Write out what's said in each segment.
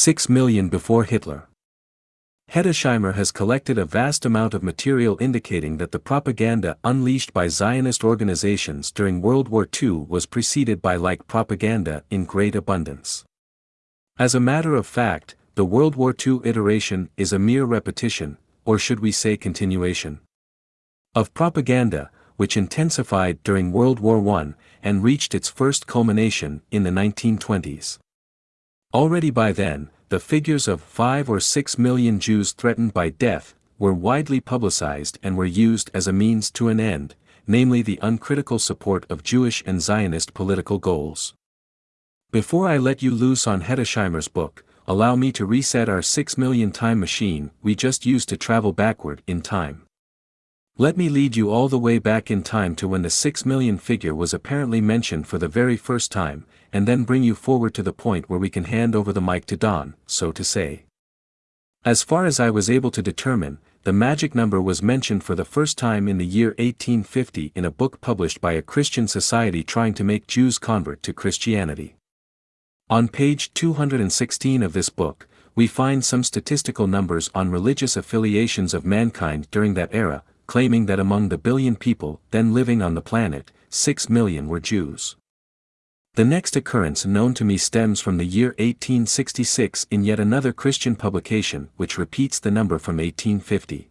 6 million before Hitler. Heddesheimer has collected a vast amount of material indicating that the propaganda unleashed by Zionist organizations during World War II was preceded by like propaganda in great abundance. As a matter of fact, the World War II iteration is a mere repetition, or should we say continuation, of propaganda, which intensified during World War I and reached its first culmination in the 1920s. Already by then, the figures of 5 or 6 million Jews threatened by death were widely publicized and were used as a means to an end, namely the uncritical support of Jewish and Zionist political goals. Before I let you loose on Heddesheimer's book, allow me to reset our 6 million time machine we just used to travel backward in time. Let me lead you all the way back in time to when the 6 million figure was apparently mentioned for the very first time, and then bring you forward to the point where we can hand over the mic to Don, so to say. As far as I was able to determine, the magic number was mentioned for the first time in the year 1850 in a book published by a Christian society trying to make Jews convert to Christianity. On page 216 of this book, we find some statistical numbers on religious affiliations of mankind during that era, claiming that among the billion people then living on the planet, 6 million were Jews. The next occurrence known to me stems from the year 1866 in yet another Christian publication which repeats the number from 1850.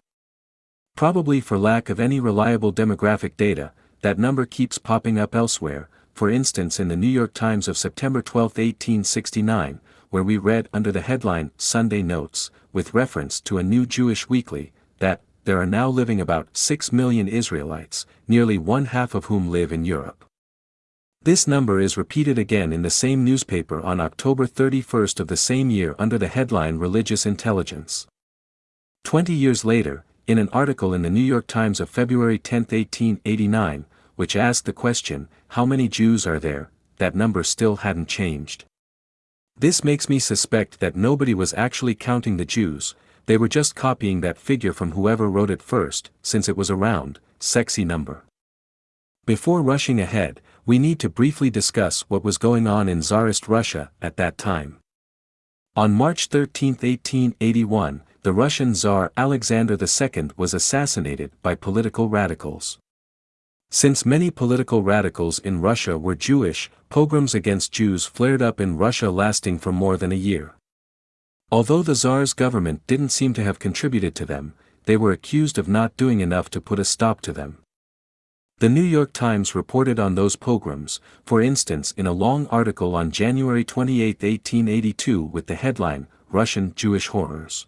Probably for lack of any reliable demographic data, that number keeps popping up elsewhere, for instance in the New York Times of September 12, 1869, where we read under the headline Sunday Notes, with reference to a new Jewish weekly, that, there are now living about 6 million Israelites, nearly one half of whom live in Europe. This number is repeated again in the same newspaper on October 31 of the same year under the headline Religious Intelligence. Twenty years later, in an article in the New York Times of February 10, 1889, which asked the question, How many Jews are there? that number still hadn't changed. This makes me suspect that nobody was actually counting the Jews, they were just copying that figure from whoever wrote it first, since it was a round, sexy number. Before rushing ahead, we need to briefly discuss what was going on in Tsarist Russia at that time. On March 13, 1881, the Russian Tsar Alexander II was assassinated by political radicals. Since many political radicals in Russia were Jewish, pogroms against Jews flared up in Russia lasting for more than a year. Although the Tsar's government didn't seem to have contributed to them, they were accused of not doing enough to put a stop to them. The New York Times reported on those pogroms, for instance in a long article on January 28, 1882 with the headline, Russian Jewish Horrors.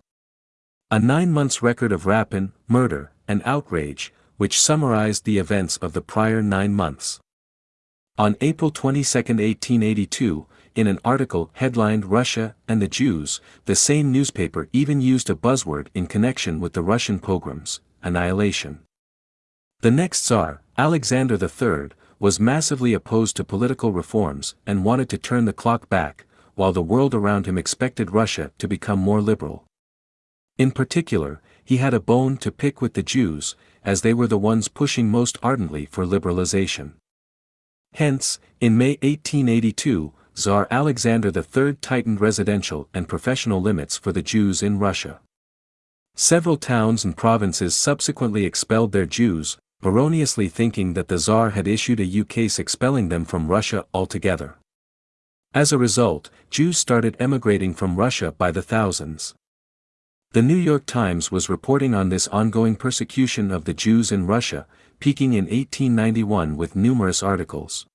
A nine months record of rapine, murder, and outrage, which summarized the events of the prior nine months. On April 22, 1882, in an article headlined Russia and the Jews, the same newspaper even used a buzzword in connection with the Russian pogroms, annihilation. The next Tsar, Alexander III, was massively opposed to political reforms and wanted to turn the clock back, while the world around him expected Russia to become more liberal. In particular, he had a bone to pick with the Jews, as they were the ones pushing most ardently for liberalization. Hence, in May 1882, Tsar Alexander III tightened residential and professional limits for the Jews in Russia. Several towns and provinces subsequently expelled their Jews, erroneously thinking that the Tsar had issued a ukase expelling them from Russia altogether. As a result, Jews started emigrating from Russia by the thousands. The New York Times was reporting on this ongoing persecution of the Jews in Russia, peaking in 1891 with numerous articles.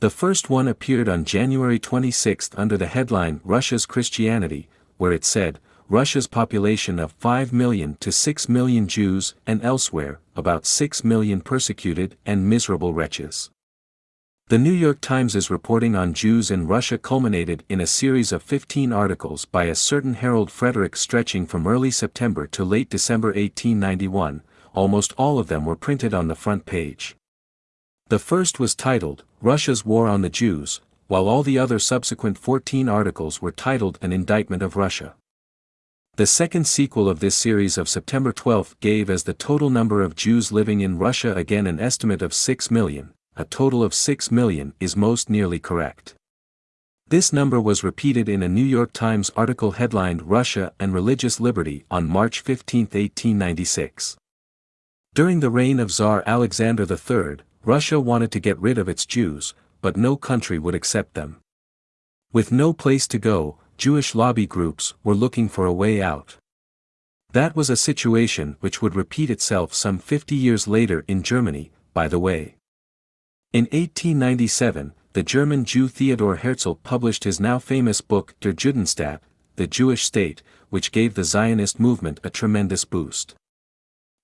The first one appeared on January 26 under the headline Russia's Christianity, where it said, Russia's population of 5 million to 6 million Jews and elsewhere, about 6 million persecuted and miserable wretches. The New York Times' is reporting on Jews in Russia culminated in a series of 15 articles by a certain Harold Frederic stretching from early September to late December 1891, almost all of them were printed on the front page. The first was titled, Russia's War on the Jews, while all the other subsequent 14 articles were titled An Indictment of Russia. The second sequel of this series of September 12 gave as the total number of Jews living in Russia again an estimate of 6 million, a total of 6 million is most nearly correct. This number was repeated in a New York Times article headlined Russia and Religious Liberty on March 15, 1896. During the reign of Tsar Alexander III, Russia wanted to get rid of its Jews, but no country would accept them. With no place to go, Jewish lobby groups were looking for a way out. That was a situation which would repeat itself some 50 years later in Germany, by the way. In 1897, the German Jew Theodor Herzl published his now famous book Der Judenstaat, The Jewish State, which gave the Zionist movement a tremendous boost.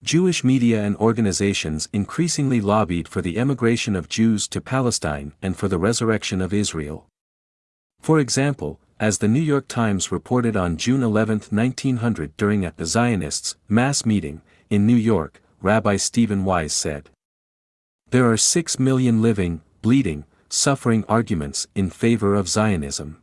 Jewish media and organizations increasingly lobbied for the emigration of Jews to Palestine and for the resurrection of Israel. For example, as the New York Times reported on June 11, 1900 during a Zionists' mass meeting in New York, Rabbi Stephen Wise said, There are six million living, bleeding, suffering arguments in favor of Zionism.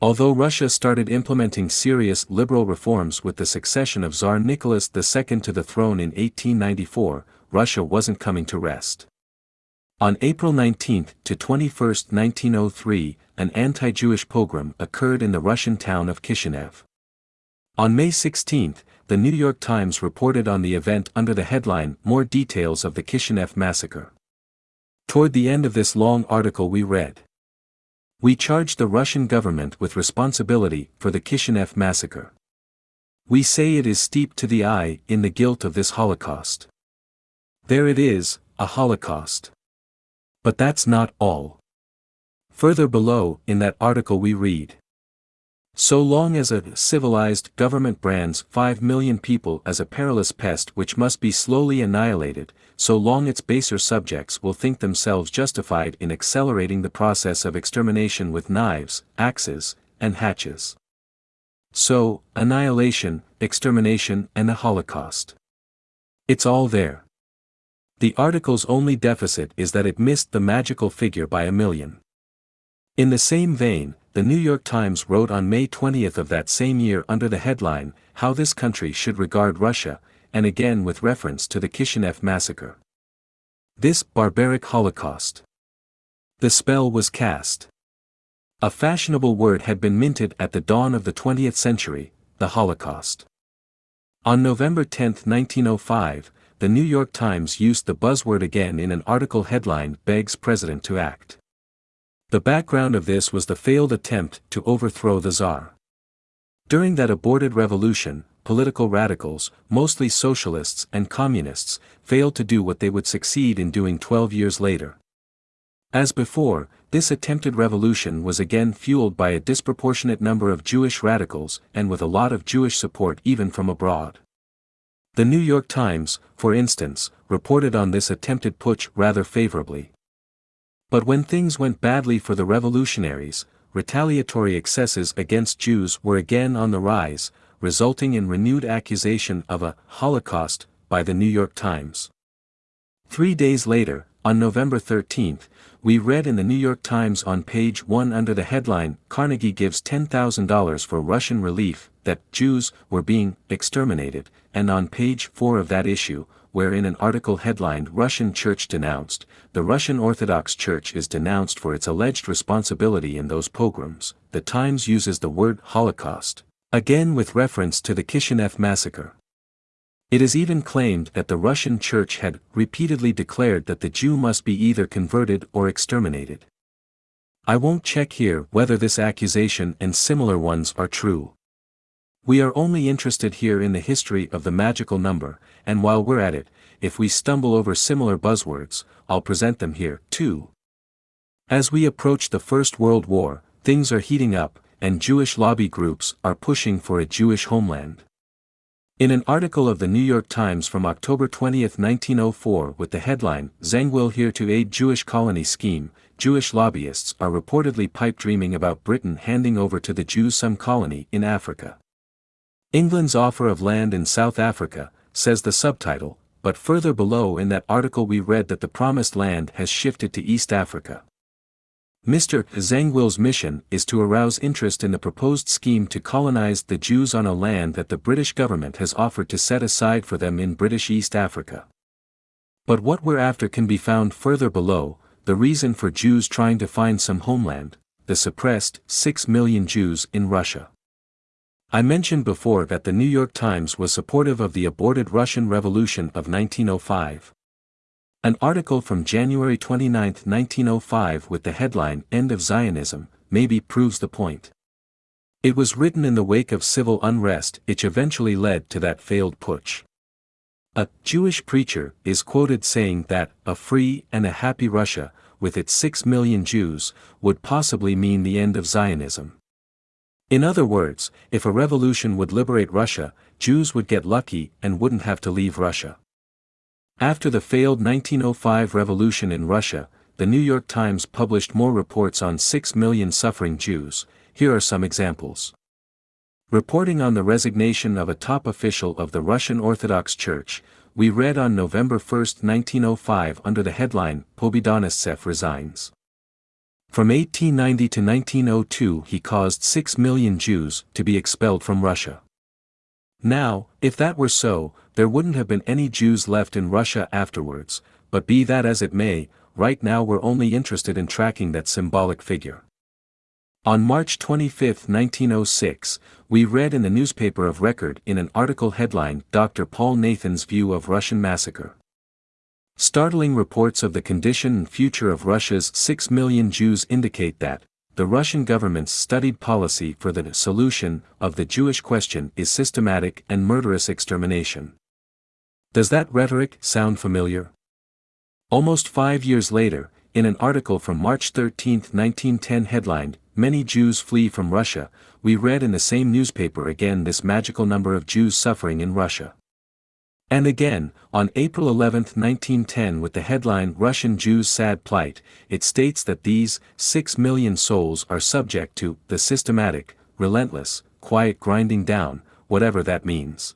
Although Russia started implementing serious liberal reforms with the succession of Tsar Nicholas II to the throne in 1894, Russia wasn't coming to rest. On April 19 to 21, 1903, an anti-Jewish pogrom occurred in the Russian town of Kishinev. On May 16, the New York Times reported on the event under the headline More Details of the Kishinev Massacre. Toward the end of this long article we read. We charge the Russian government with responsibility for the Kishinev massacre. We say it is steeped to the eye in the guilt of this Holocaust. There it is, a Holocaust. But that's not all. Further below, in that article we read. So long as a civilized government brands 5 million people as a perilous pest which must be slowly annihilated, so long its baser subjects will think themselves justified in accelerating the process of extermination with knives, axes, and hatches. So, annihilation, extermination and the Holocaust. It's all there. The article's only deficit is that it missed the magical figure by a million. In the same vein, the New York Times wrote on May 20 of that same year under the headline, How This Country Should Regard Russia, and again with reference to the Kishinev massacre. This barbaric Holocaust. The spell was cast. A fashionable word had been minted at the dawn of the 20th century, the Holocaust. On November 10, 1905, the New York Times used the buzzword again in an article headline Begs President to Act. The background of this was the failed attempt to overthrow the Tsar. During that aborted revolution, political radicals, mostly socialists and communists, failed to do what they would succeed in doing 12 years later. As before, this attempted revolution was again fueled by a disproportionate number of Jewish radicals and with a lot of Jewish support even from abroad. The New York Times, for instance, reported on this attempted putsch rather favorably. But when things went badly for the revolutionaries, retaliatory excesses against Jews were again on the rise, resulting in renewed accusation of a Holocaust by the New York Times. Three days later, on November 13, we read in the New York Times on page 1 under the headline Carnegie gives $10,000 for Russian relief that Jews were being exterminated, and on page 4 of that issue, wherein an article headlined Russian Church Denounced, the Russian Orthodox Church is denounced for its alleged responsibility in those pogroms, the Times uses the word Holocaust, again with reference to the Kishinev massacre. It is even claimed that the Russian Church had repeatedly declared that the Jew must be either converted or exterminated. I won't check here whether this accusation and similar ones are true. We are only interested here in the history of the magical number, and while we're at it, if we stumble over similar buzzwords, I'll present them here, too. As we approach the First World War, things are heating up, and Jewish lobby groups are pushing for a Jewish homeland. In an article of the New York Times from October 20, 1904 with the headline, Zangwill here to aid Jewish colony scheme, Jewish lobbyists are reportedly pipe dreaming about Britain handing over to the Jews some colony in Africa. England's offer of land in South Africa, says the subtitle, but further below in that article we read that the promised land has shifted to East Africa. Mr. Zangwill's mission is to arouse interest in the proposed scheme to colonize the Jews on a land that the British government has offered to set aside for them in British East Africa. But what we're after can be found further below, the reason for Jews trying to find some homeland, the suppressed 6 million Jews in Russia. I mentioned before that the New York Times was supportive of the aborted Russian Revolution of 1905. An article from January 29, 1905 with the headline End of Zionism, maybe proves the point. It was written in the wake of civil unrest which eventually led to that failed putsch. A Jewish preacher is quoted saying that a free and a happy Russia, with its six million Jews, would possibly mean the end of Zionism. In other words, if a revolution would liberate Russia, Jews would get lucky and wouldn't have to leave Russia. After the failed 1905 revolution in Russia, the New York Times published more reports on 6 million suffering Jews, here are some examples. Reporting on the resignation of a top official of the Russian Orthodox Church, we read on November 1, 1905 under the headline, Pobedonostsev resigns. From 1890 to 1902 he caused 6 million Jews to be expelled from Russia. Now, if that were so, there wouldn't have been any Jews left in Russia afterwards, but be that as it may, right now we're only interested in tracking that symbolic figure. On March 25, 1906, we read in the newspaper of record in an article headlined Dr. Paul Nathan's View of Russian Massacre. Startling reports of the condition and future of Russia's 6 million Jews indicate that, the Russian government's studied policy for the solution of the Jewish question is systematic and murderous extermination. Does that rhetoric sound familiar? Almost five years later, in an article from March 13, 1910 headlined, Many Jews flee from Russia, we read in the same newspaper again this magical number of Jews suffering in Russia. And again, on April 11, 1910 with the headline Russian Jews' Sad Plight, it states that these, six million souls are subject to the systematic, relentless, quiet grinding down, whatever that means.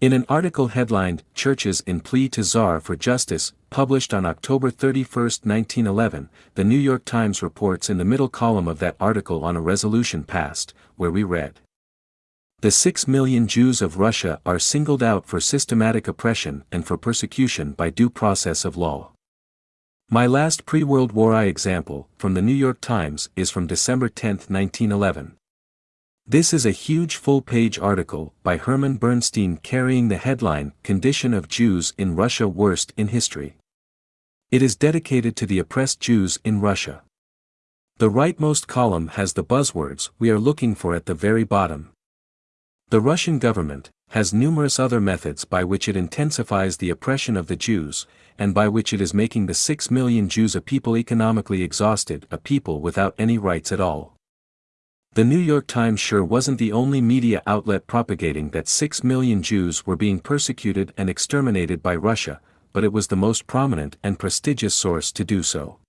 In an article headlined Churches in Plea to Tsar for Justice, published on October 31, 1911, the New York Times reports in the middle column of that article on a resolution passed, where we read. The six million Jews of Russia are singled out for systematic oppression and for persecution by due process of law. My last pre-World War I example, from the New York Times, is from December 10, 1911. This is a huge full-page article by Herman Bernstein carrying the headline Condition of Jews in Russia Worst in History. It is dedicated to the oppressed Jews in Russia. The rightmost column has the buzzwords we are looking for at the very bottom. The Russian government has numerous other methods by which it intensifies the oppression of the Jews, and by which it is making the six million Jews a people economically exhausted, a people without any rights at all. The New York Times sure wasn't the only media outlet propagating that six million Jews were being persecuted and exterminated by Russia, but it was the most prominent and prestigious source to do so.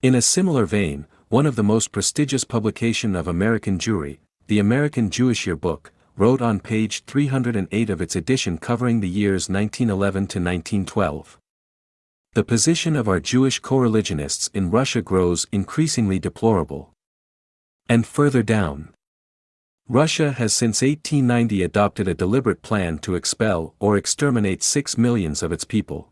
In a similar vein, one of the most prestigious publication of American Jewry, the American Jewish Yearbook, wrote on page 308 of its edition covering the years 1911 to 1912. The position of our Jewish co-religionists in Russia grows increasingly deplorable. And further down. Russia has since 1890 adopted a deliberate plan to expel or exterminate six millions of its people.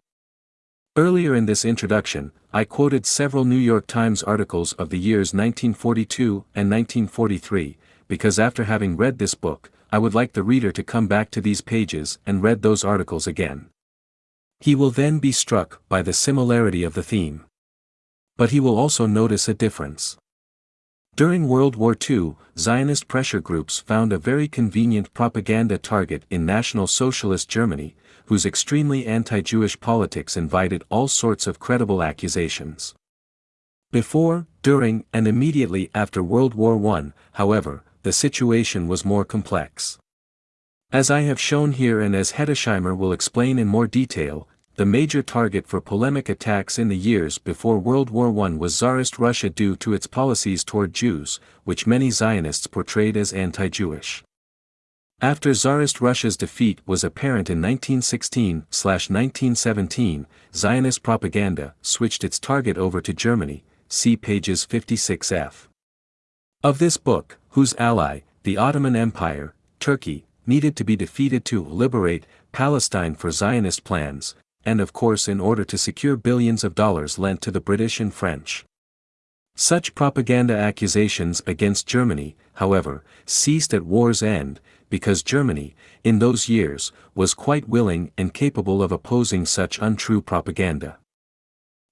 Earlier in this introduction, I quoted several New York Times articles of the years 1942 and 1943, because after having read this book, I would like the reader to come back to these pages and read those articles again. He will then be struck by the similarity of the theme. But he will also notice a difference. During World War II, Zionist pressure groups found a very convenient propaganda target in National Socialist Germany, whose extremely anti-Jewish politics invited all sorts of credible accusations. Before, during, and immediately after World War I, however, the situation was more complex. As I have shown here and as Heddesheimer will explain in more detail, the major target for polemic attacks in the years before World War I was Tsarist Russia due to its policies toward Jews, which many Zionists portrayed as anti-Jewish. After Tsarist Russia's defeat was apparent in 1916-1917, Zionist propaganda switched its target over to Germany, see pages 56f. Of this book, whose ally, the Ottoman Empire, Turkey, needed to be defeated to liberate Palestine for Zionist plans, and of course in order to secure billions of dollars lent to the British and French. Such propaganda accusations against Germany, however, ceased at war's end, because Germany, in those years, was quite willing and capable of opposing such untrue propaganda.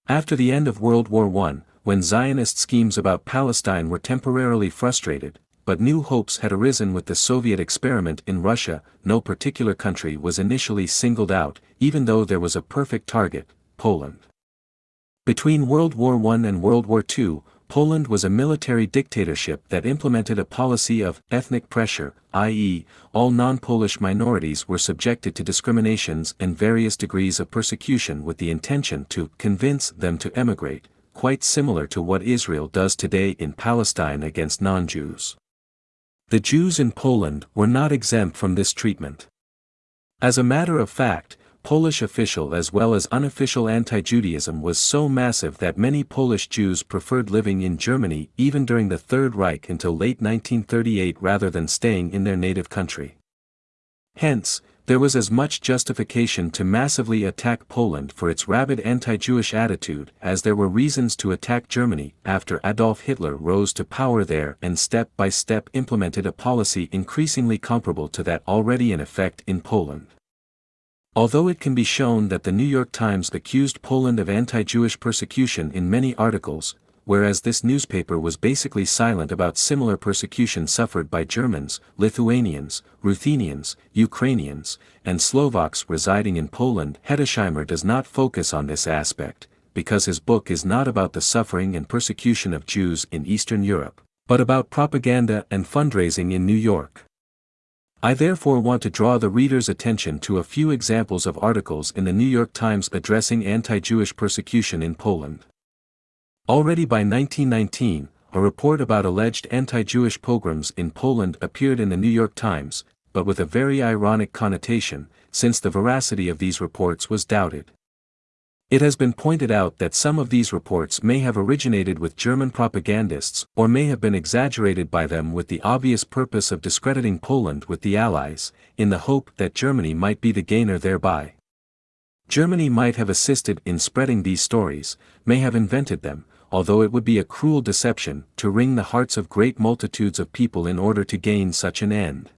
After the end of World War I, when Zionist schemes about Palestine were temporarily frustrated, but new hopes had arisen with the Soviet experiment in Russia, no particular country was initially singled out, even though there was a perfect target, Poland. Between World War I and World War II, Poland was a military dictatorship that implemented a policy of ethnic pressure, i.e., all non-Polish minorities were subjected to discriminations and various degrees of persecution with the intention to convince them to emigrate, quite similar to what Israel does today in Palestine against non-Jews. The Jews in Poland were not exempt from this treatment. As a matter of fact, Polish official as well as unofficial anti-Judaism was so massive that many Polish Jews preferred living in Germany even during the Third Reich until late 1938 rather than staying in their native country. Hence, there was as much justification to massively attack Poland for its rabid anti-Jewish attitude as there were reasons to attack Germany after Adolf Hitler rose to power there and step by step implemented a policy increasingly comparable to that already in effect in Poland. Although it can be shown that the New York Times accused Poland of anti-Jewish persecution in many articles, whereas this newspaper was basically silent about similar persecution suffered by Germans, Lithuanians, Ruthenians, Ukrainians, and Slovaks residing in Poland, Heddesheimer does not focus on this aspect, because his book is not about the suffering and persecution of Jews in Eastern Europe, but about propaganda and fundraising in New York. I therefore want to draw the reader's attention to a few examples of articles in the New York Times addressing anti-Jewish persecution in Poland. Already by 1919, a report about alleged anti-Jewish pogroms in Poland appeared in the New York Times, but with a very ironic connotation, since the veracity of these reports was doubted. It has been pointed out that some of these reports may have originated with German propagandists or may have been exaggerated by them with the obvious purpose of discrediting Poland with the Allies, in the hope that Germany might be the gainer thereby. Germany might have assisted in spreading these stories, may have invented them, although it would be a cruel deception to wring the hearts of great multitudes of people in order to gain such an end.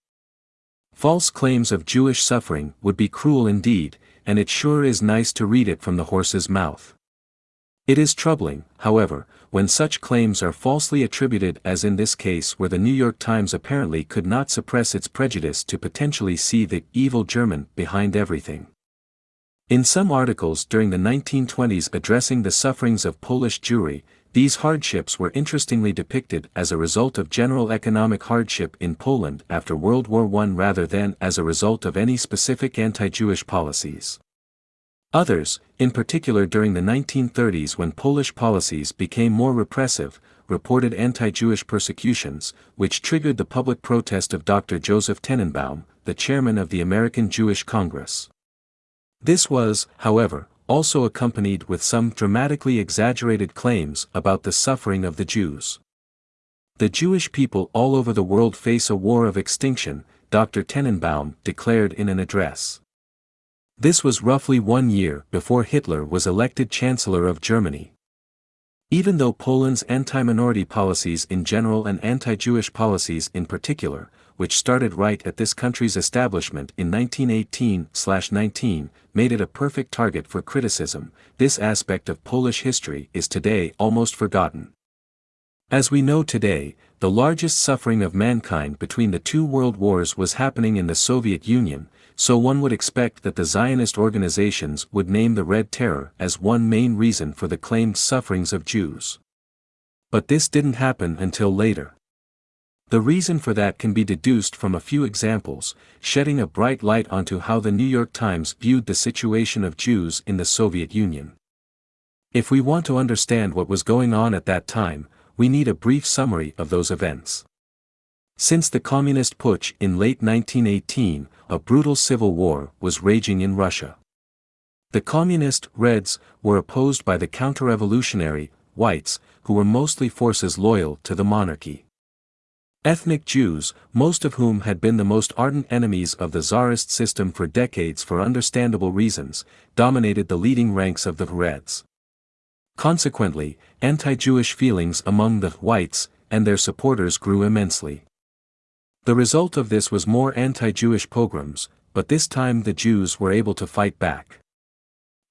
False claims of Jewish suffering would be cruel indeed, and it sure is nice to read it from the horse's mouth. It is troubling, however, when such claims are falsely attributed as in this case where the New York Times apparently could not suppress its prejudice to potentially see the evil German behind everything. In some articles during the 1920s addressing the sufferings of Polish Jewry, these hardships were interestingly depicted as a result of general economic hardship in Poland after World War I rather than as a result of any specific anti-Jewish policies. Others, in particular during the 1930s when Polish policies became more repressive, reported anti-Jewish persecutions, which triggered the public protest of Dr. Joseph Tenenbaum, the chairman of the American Jewish Congress. This was, however, also accompanied with some dramatically exaggerated claims about the suffering of the Jews. The Jewish people all over the world face a war of extinction, Dr. Tenenbaum declared in an address. This was roughly one year before Hitler was elected Chancellor of Germany. Even though Poland's anti-minority policies in general and anti-Jewish policies in particular, which started right at this country's establishment in 1918-19, made it a perfect target for criticism, this aspect of Polish history is today almost forgotten. As we know today, the largest suffering of mankind between the two world wars was happening in the Soviet Union, so one would expect that the Zionist organizations would name the Red Terror as one main reason for the claimed sufferings of Jews. But this didn't happen until later. The reason for that can be deduced from a few examples, shedding a bright light onto how the New York Times viewed the situation of Jews in the Soviet Union. If we want to understand what was going on at that time, we need a brief summary of those events. Since the communist putsch in late 1918, a brutal civil war was raging in Russia. The communist Reds were opposed by the counter-revolutionary Whites, who were mostly forces loyal to the monarchy. Ethnic Jews, most of whom had been the most ardent enemies of the Tsarist system for decades for understandable reasons, dominated the leading ranks of the Reds. Consequently, anti-Jewish feelings among the whites and their supporters grew immensely. The result of this was more anti-Jewish pogroms, but this time the Jews were able to fight back.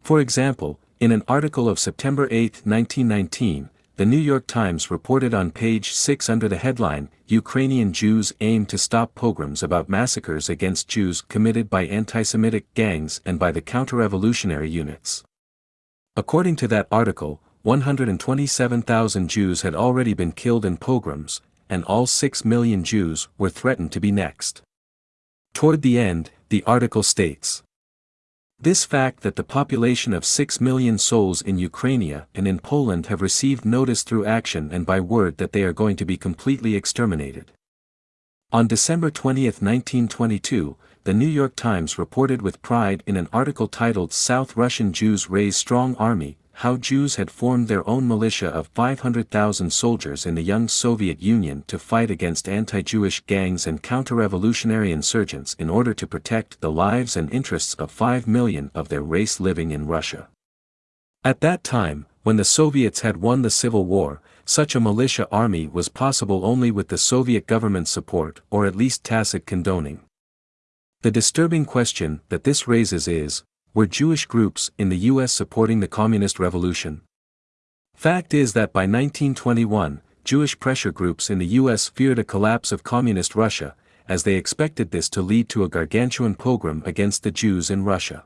For example, in an article of September 8, 1919, the New York Times reported on page 6 under the headline, Ukrainian Jews aim to stop pogroms about massacres against Jews committed by anti-Semitic gangs and by the counter-revolutionary units. According to that article, 127,000 Jews had already been killed in pogroms, and all 6 million Jews were threatened to be next. Toward the end, the article states, this fact that the population of 6 million souls in Ukraine and in Poland have received notice through action and by word that they are going to be completely exterminated. On December 20, 1922, the New York Times reported with pride in an article titled South Russian Jews Raise Strong Army, how Jews had formed their own militia of 500,000 soldiers in the young Soviet Union to fight against anti-Jewish gangs and counter-revolutionary insurgents in order to protect the lives and interests of 5 million of their race living in Russia. At that time, when the Soviets had won the Civil War, such a militia army was possible only with the Soviet government's support or at least tacit condoning. The disturbing question that this raises is, were Jewish groups in the U.S. supporting the Communist Revolution. Fact is that by 1921, Jewish pressure groups in the U.S. feared a collapse of Communist Russia, as they expected this to lead to a gargantuan pogrom against the Jews in Russia.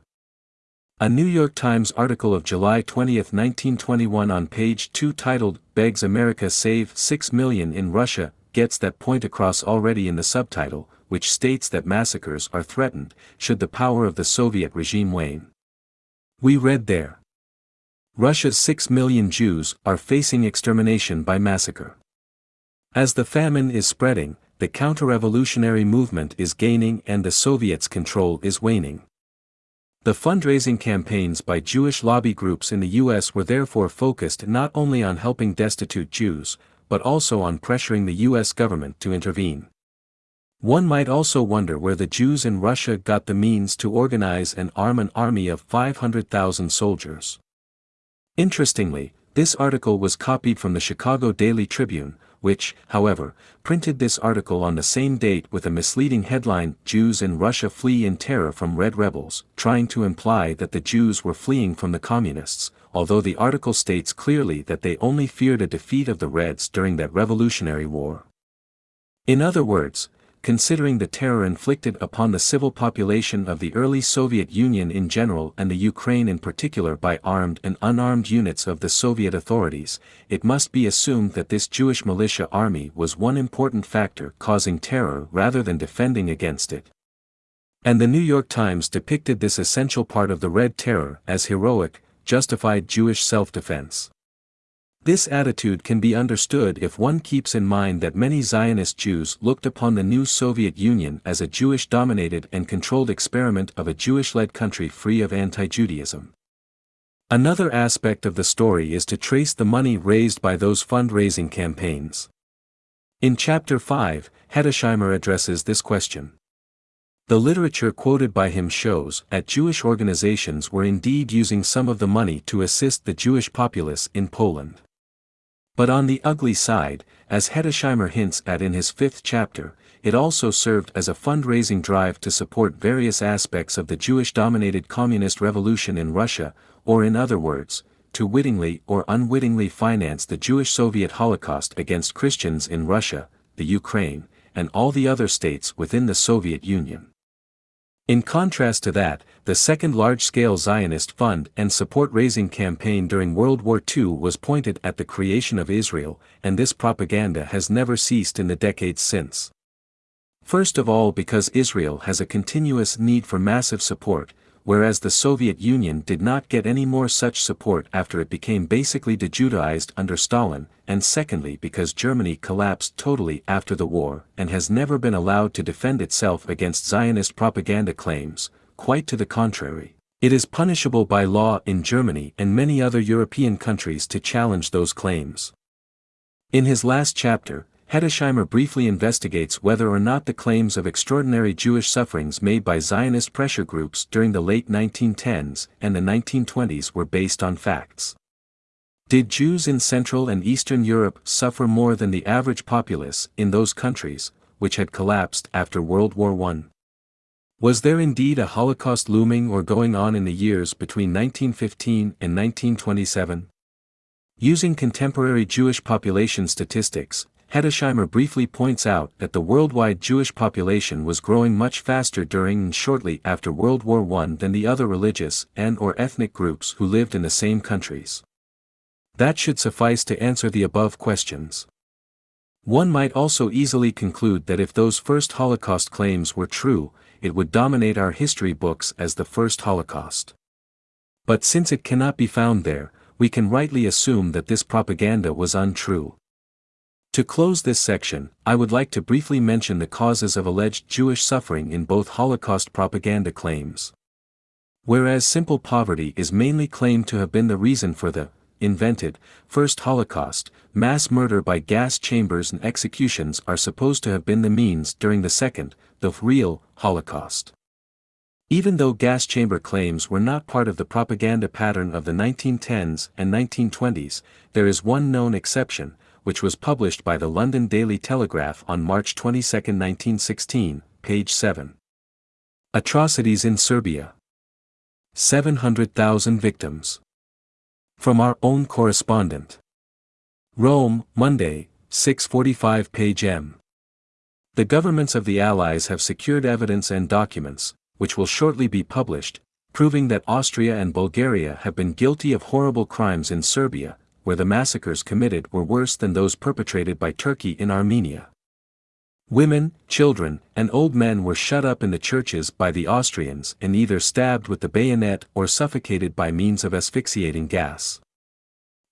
A New York Times article of July 20, 1921 on page 2 titled, Begs America Save 6 Million in Russia, gets that point across already in the subtitle, which states that massacres are threatened, should the power of the Soviet regime wane. We read there. Russia's 6 million Jews are facing extermination by massacre. As the famine is spreading, the counter-revolutionary movement is gaining and the Soviets' control is waning. The fundraising campaigns by Jewish lobby groups in the U.S. were therefore focused not only on helping destitute Jews, but also on pressuring the U.S. government to intervene. One might also wonder where the Jews in Russia got the means to organize and arm an army of 500,000 soldiers. Interestingly, this article was copied from the Chicago Daily Tribune, which, however, printed this article on the same date with a misleading headline Jews in Russia flee in terror from Red rebels, trying to imply that the Jews were fleeing from the Communists, although the article states clearly that they only feared a defeat of the Reds during that Revolutionary War. In other words, considering the terror inflicted upon the civil population of the early Soviet Union in general and the Ukraine in particular by armed and unarmed units of the Soviet authorities, it must be assumed that this Jewish militia army was one important factor causing terror rather than defending against it. And the New York Times depicted this essential part of the Red Terror as heroic, justified Jewish self-defense. This attitude can be understood if one keeps in mind that many Zionist Jews looked upon the new Soviet Union as a Jewish-dominated and controlled experiment of a Jewish-led country free of anti-Judaism. Another aspect of the story is to trace the money raised by those fundraising campaigns. In Chapter 5, Heddesheimer addresses this question. The literature quoted by him shows that Jewish organizations were indeed using some of the money to assist the Jewish populace in Poland. But on the ugly side, as Heddesheimer hints at in his fifth chapter, it also served as a fundraising drive to support various aspects of the Jewish-dominated communist revolution in Russia, or in other words, to wittingly or unwittingly finance the Jewish Soviet Holocaust against Christians in Russia, the Ukraine, and all the other states within the Soviet Union. In contrast to that, the second large-scale Zionist fund and support-raising campaign during World War II was pointed at the creation of Israel, and this propaganda has never ceased in the decades since. First of all because Israel has a continuous need for massive support, whereas the Soviet Union did not get any more such support after it became basically de-Judaized under Stalin, and secondly because Germany collapsed totally after the war and has never been allowed to defend itself against Zionist propaganda claims, quite to the contrary. It is punishable by law in Germany and many other European countries to challenge those claims. In his last chapter, Heddesheimer briefly investigates whether or not the claims of extraordinary Jewish sufferings made by Zionist pressure groups during the late 1910s and the 1920s were based on facts. Did Jews in Central and Eastern Europe suffer more than the average populace in those countries, which had collapsed after World War I? Was there indeed a Holocaust looming or going on in the years between 1915 and 1927? Using contemporary Jewish population statistics, Heddesheimer briefly points out that the worldwide Jewish population was growing much faster during and shortly after World War I than the other religious and or ethnic groups who lived in the same countries. That should suffice to answer the above questions. One might also easily conclude that if those first Holocaust claims were true, it would dominate our history books as the first Holocaust. But since it cannot be found there, we can rightly assume that this propaganda was untrue. To close this section, I would like to briefly mention the causes of alleged Jewish suffering in both Holocaust propaganda claims. Whereas simple poverty is mainly claimed to have been the reason for the invented first Holocaust, mass murder by gas chambers and executions are supposed to have been the means during the second, the real, Holocaust. Even though gas chamber claims were not part of the propaganda pattern of the 1910s and 1920s, there is one known exception, which was published by the London Daily Telegraph on March 22, 1916, page 7. Atrocities in Serbia. 700,000 victims. From our own correspondent. Rome, Monday, 645 page M. The governments of the Allies have secured evidence and documents, which will shortly be published, proving that Austria and Bulgaria have been guilty of horrible crimes in Serbia, where the massacres committed were worse than those perpetrated by Turkey in Armenia. Women, children, and old men were shut up in the churches by the Austrians and either stabbed with the bayonet or suffocated by means of asphyxiating gas.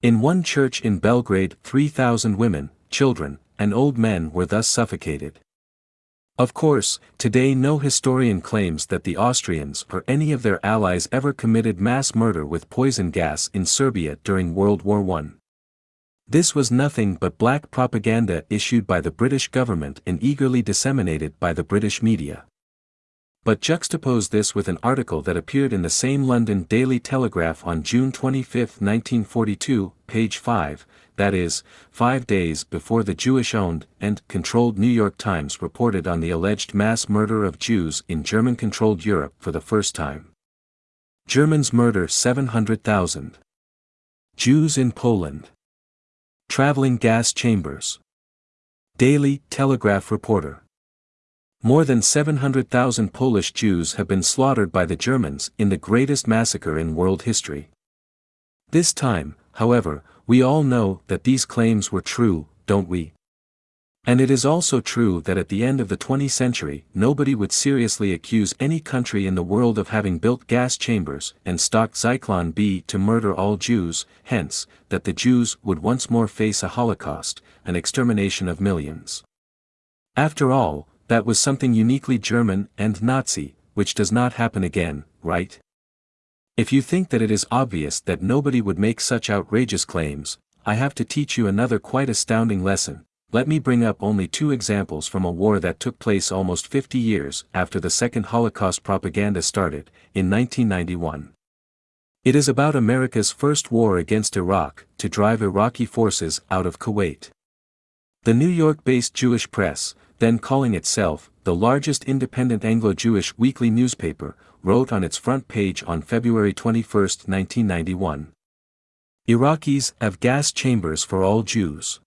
In one church in Belgrade 3,000 women, children, and old men were thus suffocated. Of course, today no historian claims that the Austrians or any of their allies ever committed mass murder with poison gas in Serbia during World War I. This was nothing but black propaganda issued by the British government and eagerly disseminated by the British media. But juxtapose this with an article that appeared in the same London Daily Telegraph on June 25, 1942, page 5, that is, five days before the Jewish-owned and controlled New York Times reported on the alleged mass murder of Jews in German-controlled Europe for the first time. Germans murder 700,000. Jews in Poland. Traveling gas chambers. Daily Telegraph reporter. More than 700,000 Polish Jews have been slaughtered by the Germans in the greatest massacre in world history. This time, however, we all know that these claims were true, don't we? And it is also true that at the end of the 20th century nobody would seriously accuse any country in the world of having built gas chambers and stocked Zyklon B to murder all Jews, hence, that the Jews would once more face a Holocaust, an extermination of millions. After all, that was something uniquely German and Nazi, which does not happen again, right? If you think that it is obvious that nobody would make such outrageous claims, I have to teach you another quite astounding lesson. Let me bring up only two examples from a war that took place almost 50 years after the Second Holocaust propaganda started, in 1991. It is about America's first war against Iraq, to drive Iraqi forces out of Kuwait. The New York-based Jewish press, then calling itself, the largest independent Anglo-Jewish weekly newspaper, wrote on its front page on February 21, 1991. Iraqis have gas chambers for all Jews.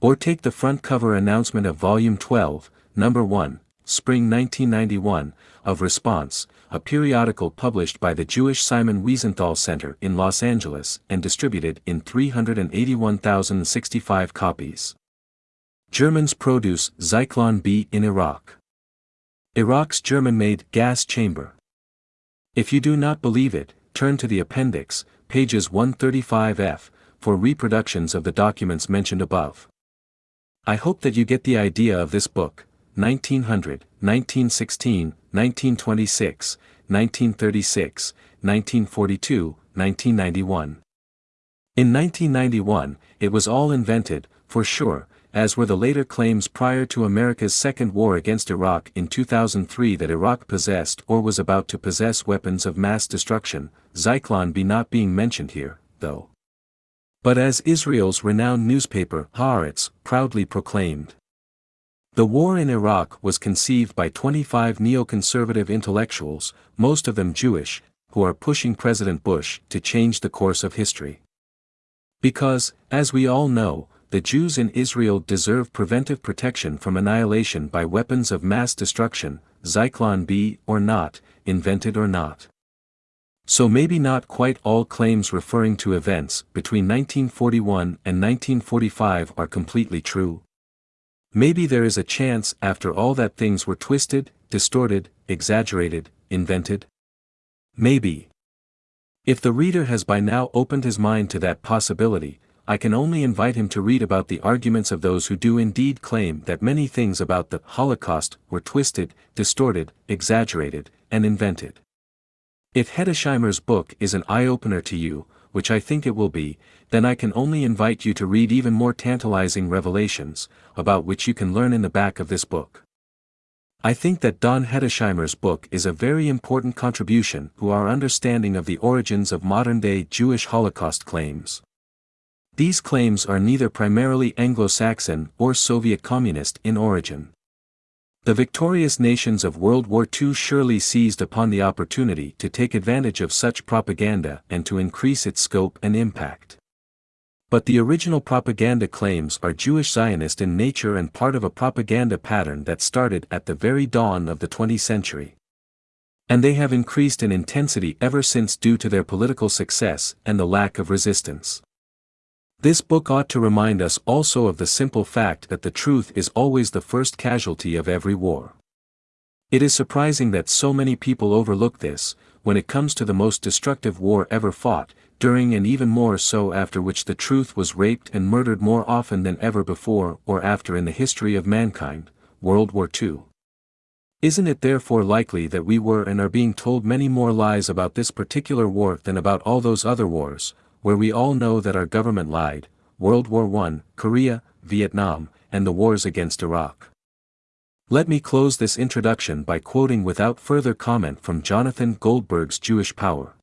Or take the front cover announcement of Volume 12, Number 1, Spring 1991, of Response, a periodical published by the Jewish Simon Wiesenthal Center in Los Angeles and distributed in 381,065 copies. Germans produce Zyklon B in Iraq. Iraq's German-made gas chamber. If you do not believe it, turn to the appendix, pages 135f, for reproductions of the documents mentioned above. I hope that you get the idea of this book, 1900, 1916, 1926, 1936, 1942, 1991. In 1991, it was all invented, for sure, as were the later claims prior to America's second war against Iraq in 2003 that Iraq possessed or was about to possess weapons of mass destruction, Zyklon B not being mentioned here, though. But as Israel's renowned newspaper, Haaretz, proudly proclaimed, the war in Iraq was conceived by 25 neoconservative intellectuals, most of them Jewish, who are pushing President Bush to change the course of history. Because, as we all know, the Jews in Israel deserve preventive protection from annihilation by weapons of mass destruction, Zyklon B or not, invented or not. So maybe not quite all claims referring to events between 1941 and 1945 are completely true. Maybe there is a chance after all that things were twisted, distorted, exaggerated, invented? Maybe. If the reader has by now opened his mind to that possibility, I can only invite him to read about the arguments of those who do indeed claim that many things about the Holocaust were twisted, distorted, exaggerated, and invented. If Heddesheimer's book is an eye-opener to you, which I think it will be, then I can only invite you to read even more tantalizing revelations, about which you can learn in the back of this book. I think that Don Heddesheimer's book is a very important contribution to our understanding of the origins of modern-day Jewish Holocaust claims. These claims are neither primarily Anglo-Saxon or Soviet communist in origin. The victorious nations of World War II surely seized upon the opportunity to take advantage of such propaganda and to increase its scope and impact. But the original propaganda claims are Jewish Zionist in nature and part of a propaganda pattern that started at the very dawn of the 20th century. And they have increased in intensity ever since due to their political success and the lack of resistance. This book ought to remind us also of the simple fact that the truth is always the first casualty of every war. It is surprising that so many people overlook this, when it comes to the most destructive war ever fought, during and even more so after which the truth was raped and murdered more often than ever before or after in the history of mankind, World War II. Isn't it therefore likely that we were and are being told many more lies about this particular war than about all those other wars, where we all know that our government lied, World War I, Korea, Vietnam, and the wars against Iraq. Let me close this introduction by quoting without further comment from Jonathan Goldberg's Jewish Power.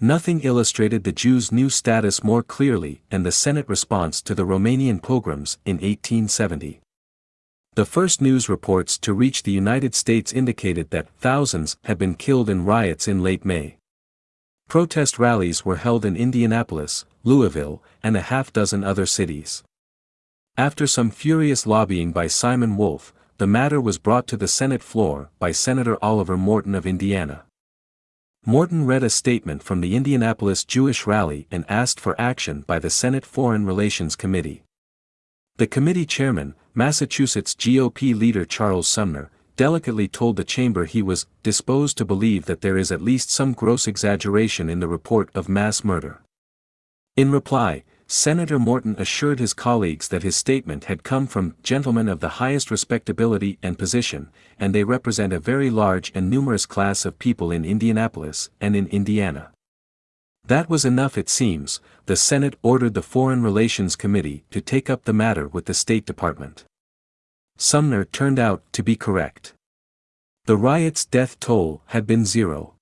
Nothing illustrated the Jews' new status more clearly than the Senate response to the Romanian pogroms in 1870. The first news reports to reach the United States indicated that thousands had been killed in riots in late May. Protest rallies were held in Indianapolis, Louisville, and a half dozen other cities. After some furious lobbying by Simon Wolf, the matter was brought to the Senate floor by Senator Oliver Morton of Indiana. Morton read a statement from the Indianapolis Jewish rally and asked for action by the Senate Foreign Relations Committee. The committee chairman, Massachusetts GOP leader Charles Sumner, delicately told the chamber he was disposed to believe that there is at least some gross exaggeration in the report of mass murder. In reply, Senator Morton assured his colleagues that his statement had come from gentlemen of the highest respectability and position, and they represent a very large and numerous class of people in Indianapolis and in Indiana. That was enough it seems, the Senate ordered the Foreign Relations Committee to take up the matter with the State Department. Sumner turned out to be correct. The riot's death toll had been zero.